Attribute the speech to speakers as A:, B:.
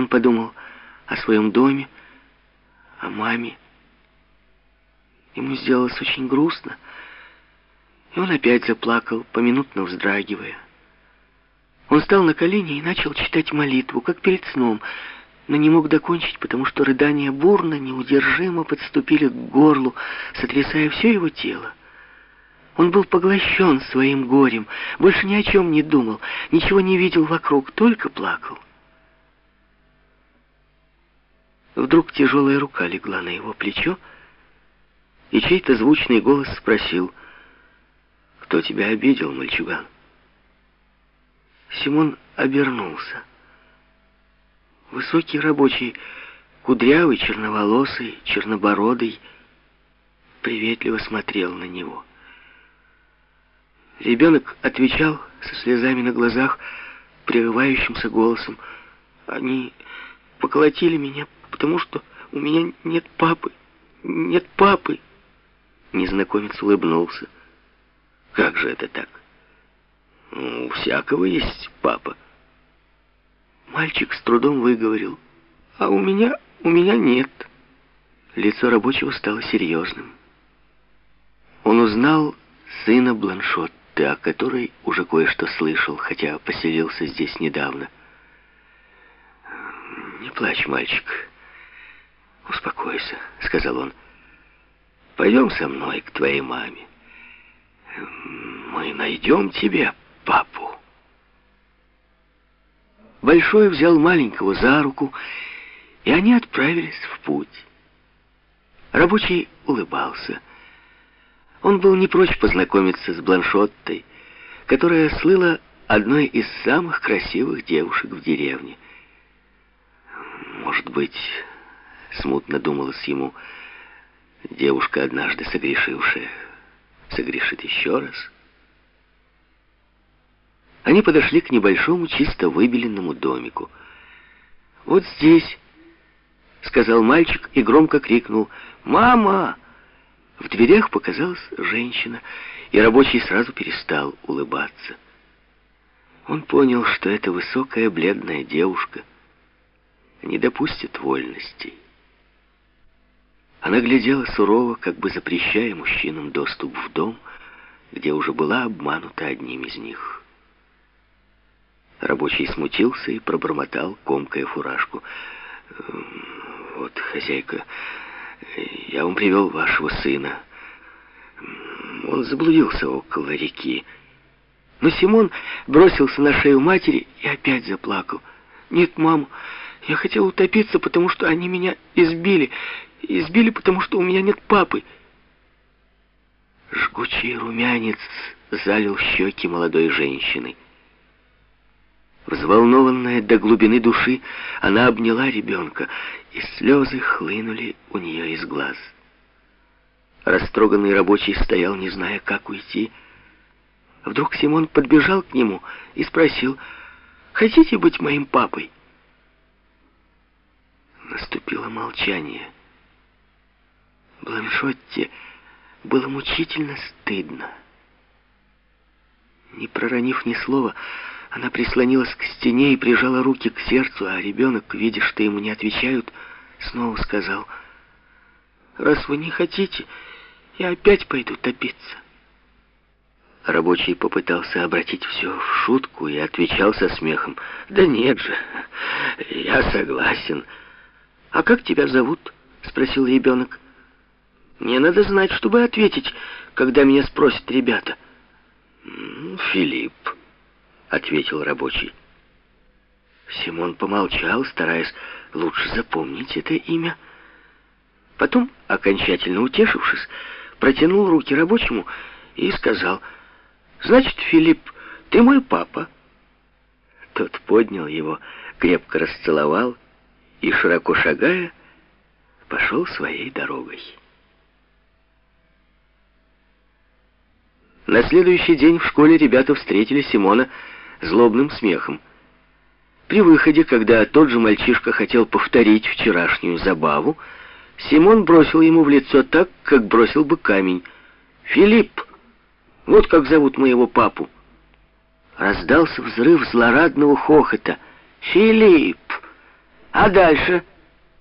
A: Он подумал о своем доме, о маме. Ему сделалось очень грустно, и он опять заплакал, поминутно вздрагивая. Он встал на колени и начал читать молитву, как перед сном, но не мог докончить, потому что рыдания бурно, неудержимо подступили к горлу, сотрясая все его тело. Он был поглощен своим горем, больше ни о чем не думал, ничего не видел вокруг, только плакал. Вдруг тяжелая рука легла на его плечо, и чей-то звучный голос спросил, «Кто тебя обидел, мальчуган?» Симон обернулся. Высокий рабочий, кудрявый, черноволосый, чернобородый, приветливо смотрел на него. Ребенок отвечал со слезами на глазах, прерывающимся голосом. «Они поколотили меня, потому что у меня нет папы, нет папы!» Незнакомец улыбнулся. «Как же это так? У всякого есть папа». Мальчик с трудом выговорил. «А у меня, у меня нет». Лицо рабочего стало серьезным. Он узнал сына Бланшотты, о которой уже кое-что слышал, хотя поселился здесь недавно. «Не плачь, мальчик. Успокойся», — сказал он. Пойдем со мной к твоей маме. Мы найдем тебе папу. Большой взял маленького за руку, и они отправились в путь. Рабочий улыбался. Он был не прочь познакомиться с Бланшоттой, которая слыла одной из самых красивых девушек в деревне. Может быть, смутно думалось ему, — Девушка, однажды согрешившая, согрешит еще раз. Они подошли к небольшому, чисто выбеленному домику. «Вот здесь», — сказал мальчик и громко крикнул, «Мама!» В дверях показалась женщина, и рабочий сразу перестал улыбаться. Он понял, что эта высокая бледная девушка не допустит вольностей. Она глядела сурово, как бы запрещая мужчинам доступ в дом, где уже была обманута одним из них. Рабочий смутился и пробормотал, комкая фуражку. «Эм, «Вот, хозяйка, я вам привел вашего сына. Он заблудился около реки». Но Симон бросился на шею матери и опять заплакал. «Нет, мам, я хотел утопиться, потому что они меня избили. Избили, потому что у меня нет папы. Жгучий румянец залил щеки молодой женщины. Взволнованная до глубины души, она обняла ребенка, и слезы хлынули у нее из глаз. Растроганный рабочий стоял, не зная, как уйти. Вдруг Симон подбежал к нему и спросил, «Хотите быть моим папой?» Наступило молчание. Бланшотте было мучительно стыдно. Не проронив ни слова, она прислонилась к стене и прижала руки к сердцу, а ребенок, видя, что ему не отвечают, снова сказал, «Раз вы не хотите, я опять пойду топиться». Рабочий попытался обратить все в шутку и отвечал со смехом, «Да нет же, я согласен». «А как тебя зовут?» — спросил ребенок. Мне надо знать, чтобы ответить, когда меня спросят ребята. «Филипп», — ответил рабочий. Симон помолчал, стараясь лучше запомнить это имя. Потом, окончательно утешившись, протянул руки рабочему и сказал, «Значит, Филипп, ты мой папа». Тот поднял его, крепко расцеловал и, широко шагая, пошел своей дорогой. На следующий день в школе ребята встретили Симона злобным смехом. При выходе, когда тот же мальчишка хотел повторить вчерашнюю забаву, Симон бросил ему в лицо так, как бросил бы камень. «Филипп! Вот как зовут моего папу!» Раздался взрыв злорадного хохота. «Филипп! А дальше?»